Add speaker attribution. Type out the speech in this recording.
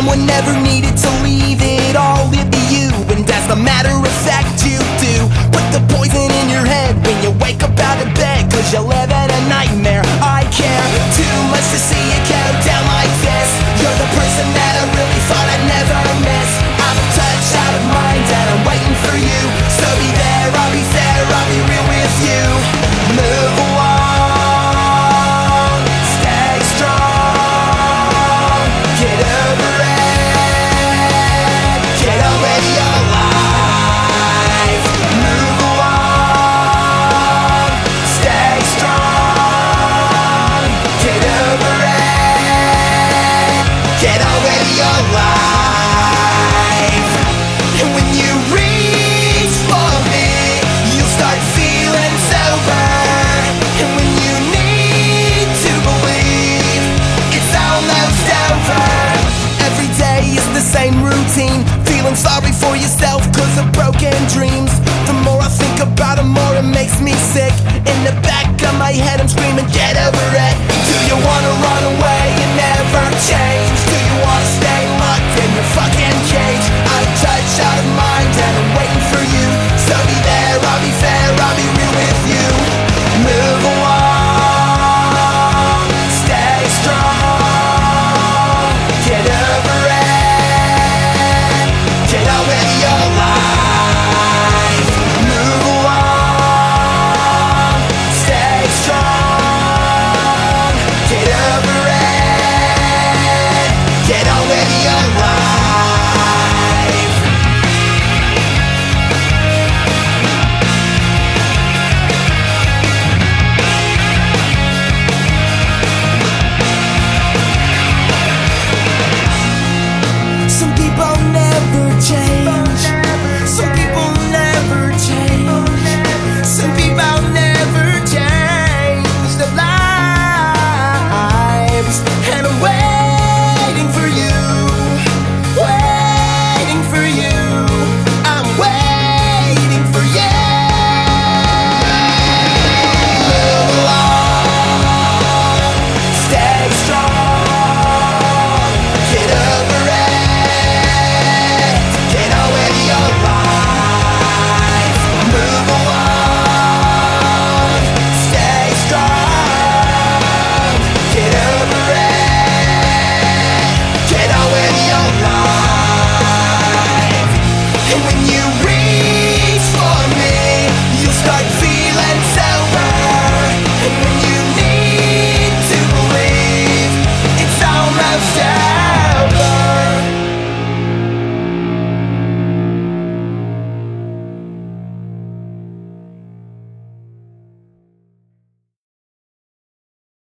Speaker 1: Someone never needed to leave it all, it be you. And as the matter that already alive. And when you reach for me You'll start feeling sober. And when you need to believe It's almost over. Every day is the same routine. Feeling sorry for yourself cause of broken dreams. The more I think about it more it makes me sick. In the back of my head I'm screaming